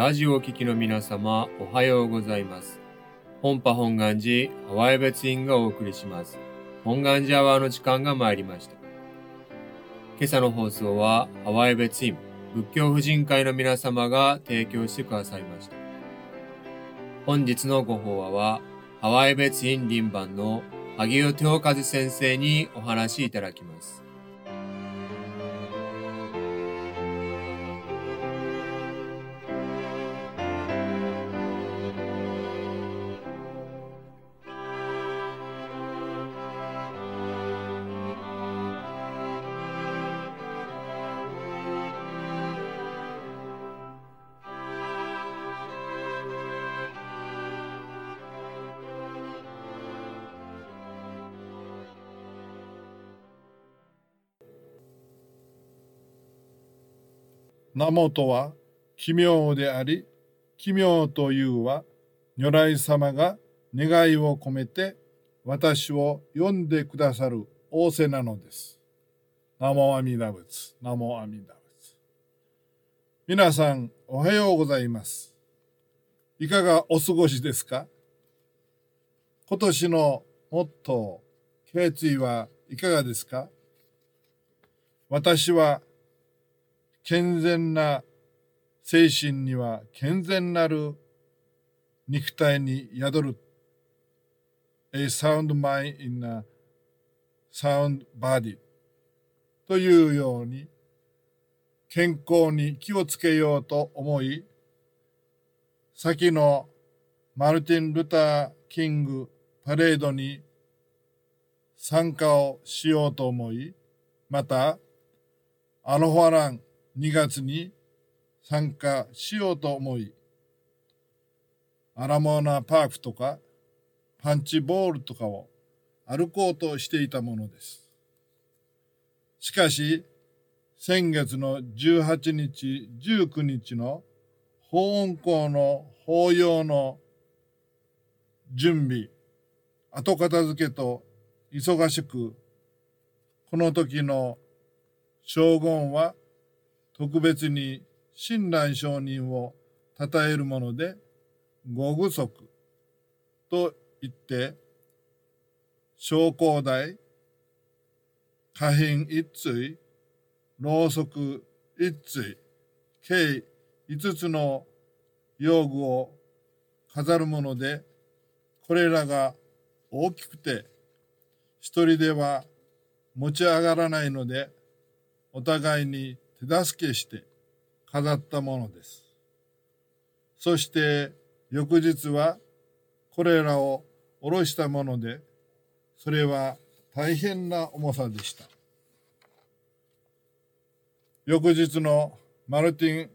ラジオをお聞きの皆様、おはようございます。本波本願寺ハワイ別院がお送りします。本願寺アワーの時間が参りました。今朝の放送はハワイ別院仏教婦人会の皆様が提供してくださいました。本日のご法話は、ハワイ別院輪番の萩尾手和先生にお話しいただきます。名もとは奇妙であり、奇妙というは如来様が願いを込めて私を呼んでくださる仰せなのです。ナモアミダ仏、ナモアミダ仏。皆さん、おはようございます。いかがお過ごしですか？今年のモットー、決意はいかがですか？私は健全な精神には健全なる肉体に宿る。A sound mind in a sound body. というように健康に気をつけようと思い先のマルティン・ルター・キングパレードに参加をしようと思いまたアロハラン2月に参加しようと思い、アラモーナパークとかパンチボールとかを歩こうとしていたものです。しかし、先月の18日、19日の法音校の法要の準備、後片付けと忙しく、この時の将軍は特別に親鸞上人を称えるもので、五具足。と言って、昇降台、下品一対、ろうそく一対、計五つの用具を飾るもので、これらが大きくて、一人では持ち上がらないので、お互いに手助けして飾ったものです。そして翌日はこれらを下ろしたもので、それは大変な重さでした。翌日のマルティン・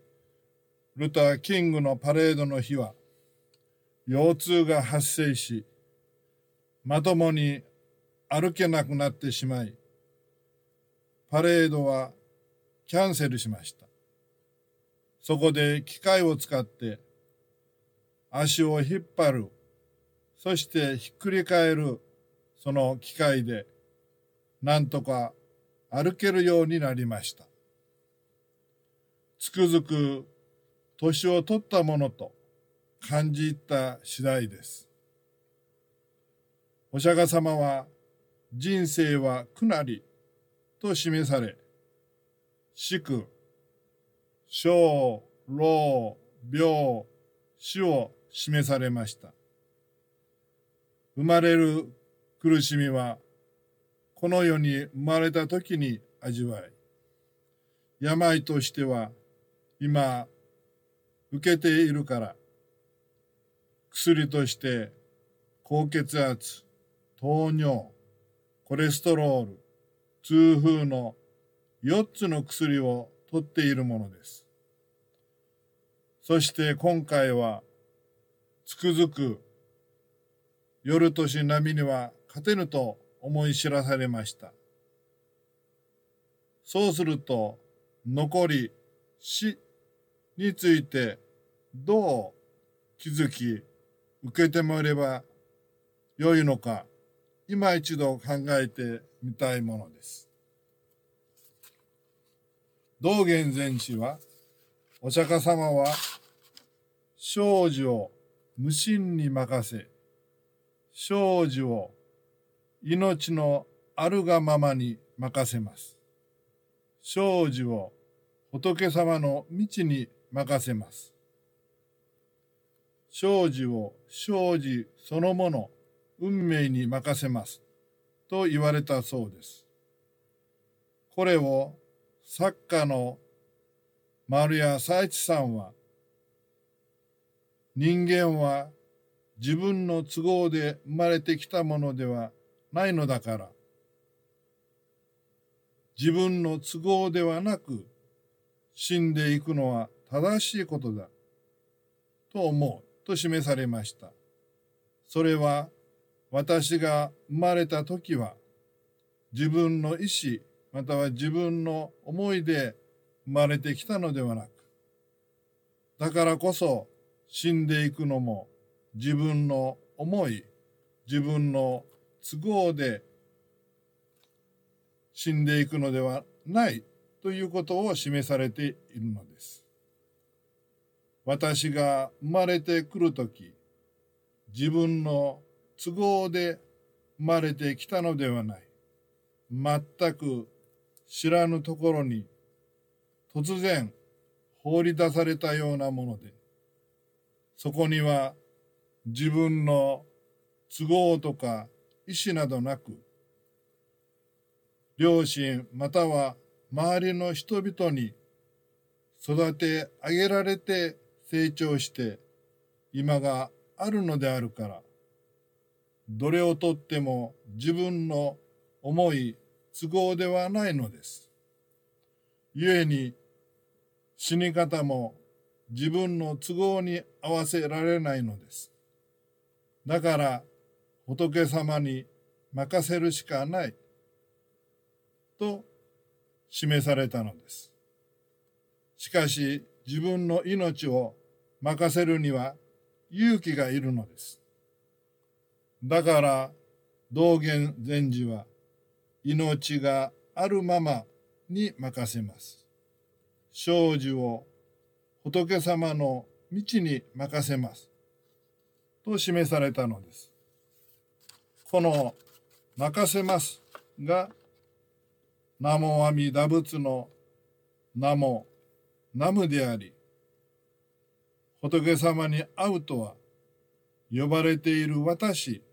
ルター・キングのパレードの日は、腰痛が発生し、まともに歩けなくなってしまい、パレードはキャンセルしました。そこで機械を使って足を引っ張る、そしてひっくり返るその機械でなんとか歩けるようになりました。つくづく年を取ったものと感じた次第です。お釈迦様は人生は苦なりと示され、死苦、小、老、病、死を示されました。生まれる苦しみは、この世に生まれた時に味わい、病としては今受けているから、薬として高血圧、糖尿、コレステロール、痛風の4つの薬を取っているものです。そして今回は、つくづく夜年並みには勝てぬと思い知らされました。そうすると、残り死についてどう気づき、受け止めれば良いのか、今一度考えてみたいものです。道元禅師は、お釈迦様は生児を無心に任せ、生児を命のあるがままに任せます。生児を仏様の道に任せます。生児を生児そのもの運命に任せますと言われたそうです。これを作家の丸谷佐一さんは人間は自分の都合で生まれてきたものではないのだから自分の都合ではなく死んでいくのは正しいことだと思うと示されました。それは私が生まれた時は自分の意志または自分の思いで生まれてきたのではなくだからこそ死んでいくのも自分の思い自分の都合で死んでいくのではないということを示されているのです。私が生まれてくるとき、自分の都合で生まれてきたのではない。全く知らぬところに突然放り出されたようなもので、そこには自分の都合とか意思などなく、両親または周りの人々に育て上げられて成長して今があるのであるから、どれをとっても自分の思い、都合ではないのです。故に死に方も自分の都合に合わせられないのです。だから仏様に任せるしかないと示されたのです。しかし自分の命を任せるには勇気がいるのです。だから道元禅師は命があるままに任せます。生児を仏様の道に任せます。と示されたのです。この任せますが南無阿弥陀仏の名もナムであり仏様に会うとは呼ばれている私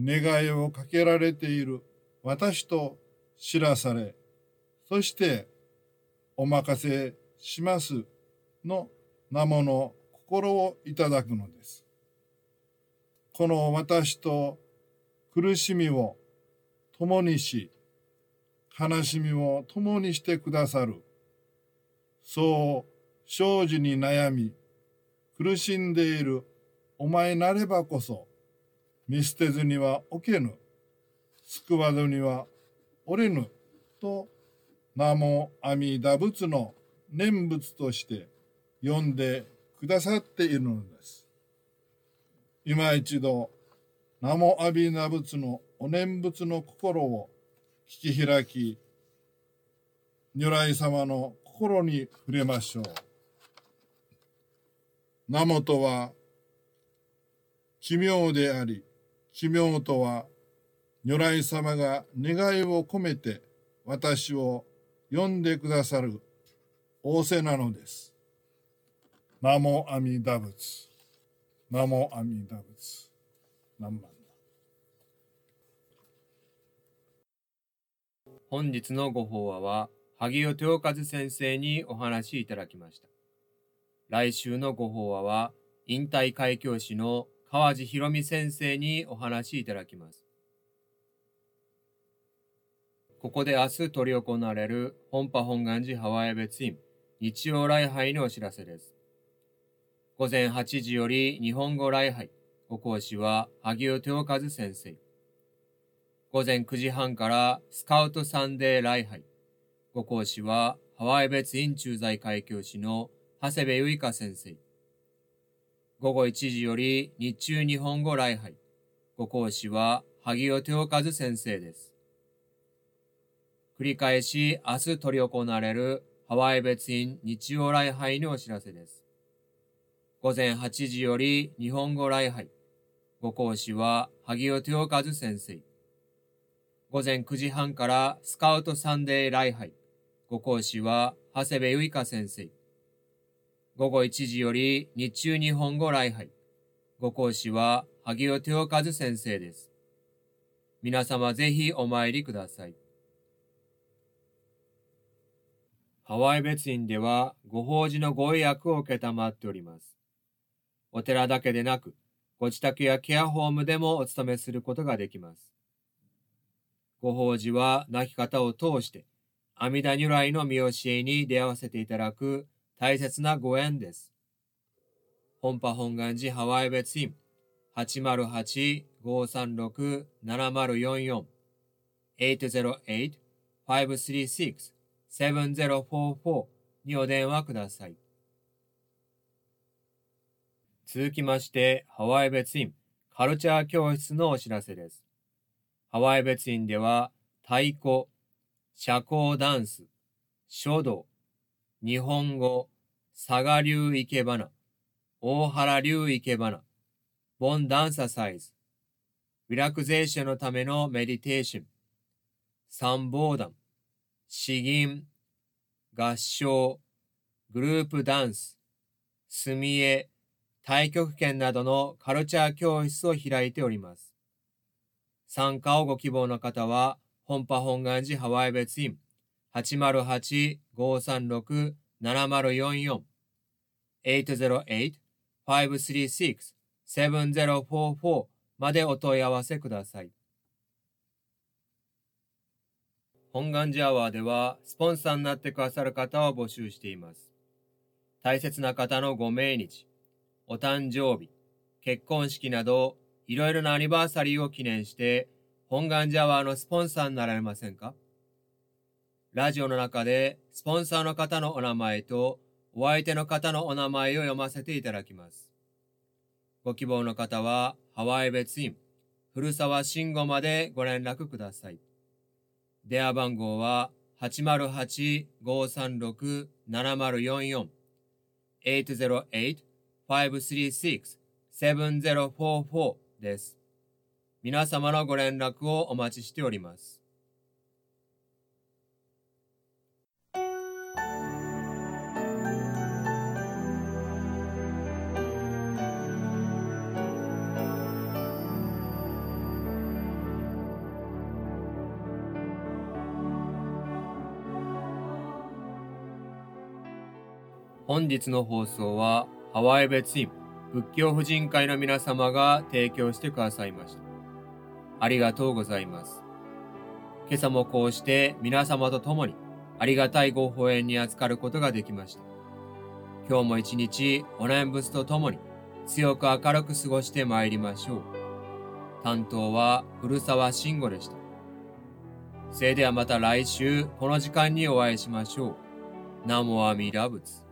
願いをかけられている私と知らされそしてお任せしますの名もの心をいただくのです。この私と苦しみを共にし、悲しみを共にしてくださる。そう、生じに悩み、苦しんでいるお前なればこそ、見捨てずにはおけぬ、救わずにはおれぬ、と、名も阿弥陀仏の念仏として読んでくださっているのです。今一度、名も阿弥陀仏のお念仏の心を聞き開き、如来様の心に触れましょう。名もとは奇妙であり、奇妙とは如来様が願いを込めて私を呼んでくださる仰せなのです。名も阿弥陀仏。名も阿弥陀仏。何番本日のご法話は、萩尾豊和先生にお話しいただきました。来週のご法話は、引退開教師の川地博美先生にお話しいただきます。ここで明日執り行われる本波本願寺ハワイ別院日曜礼拝のお知らせです。午前8時より日本語礼拝、ご講師は萩尾豊和先生。午前9時半からスカウトサンデー礼拝。ご講師はハワイ別院駐在会教師の長谷部由香先生。午後1時より日中日本語礼拝。ご講師は萩尾豊和先生です。繰り返し明日取り行われるハワイ別院日曜礼拝のお知らせです。午前8時より日本語礼拝。ご講師は萩尾豊和先生。午前9時半からスカウトサンデー礼拝。ご講師は長谷部由香先生。午後1時より日中日本語礼拝。ご講師は萩尾豊和先生です。皆様ぜひお参りください。ハワイ別院ではご法事のご予約を受けたまっております。お寺だけでなく、ご自宅やケアホームでもお勤めすることができます。ご法事は亡き方を通して、阿弥陀如来の見教えに出会わせていただく大切なご縁です。本波本願寺ハワイ別院808-536-7044 808-536-7044 7044にお電話ください。続きまして、ハワイ別院カルチャー教室のお知らせです。ハワイ別院では、太鼓、社交ダンス、書道、日本語、佐賀流生け花、大原流生け花、ボンダンササイズ、リラクゼーションのためのメディテーション、三宝団、詩吟、合唱、グループダンス、墨絵、太極拳などのカルチャー教室を開いております。参加をご希望の方は、本波本願寺ハワイ別院808-536-7044 808-536 7044までお問い合わせください。本願寺アワーでは、スポンサーになってくださる方を募集しています。大切な方のご命日、お誕生日、結婚式など、いろいろなアニバーサリーを記念して、本願寺アワーのスポンサーになられませんか？ラジオの中で、スポンサーの方のお名前と、お相手の方のお名前を読ませていただきます。ご希望の方は、ハワイ別院、古沢慎吾までご連絡ください。電話番号は、808-536-7044 808-536-7044です。皆様のご連絡をお待ちしております。本日の放送はハワイ別院仏教婦人会の皆様が提供してくださいました。ありがとうございます。今朝もこうして皆様と共にありがたいご法縁に預かることができました。今日も一日お念仏と共に強く明るく過ごして参りましょう。担当は古沢慎吾でした。それではまた来週この時間にお会いしましょう。ナモアミラブツ。